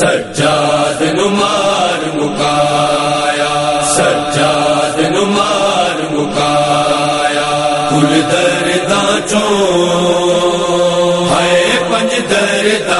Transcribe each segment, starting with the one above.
سجاد نمار مکایا سجاد نمار مکایا کل درداں چو ہے پنج درداں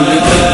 مل کر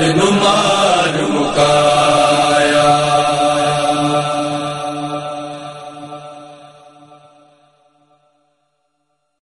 دن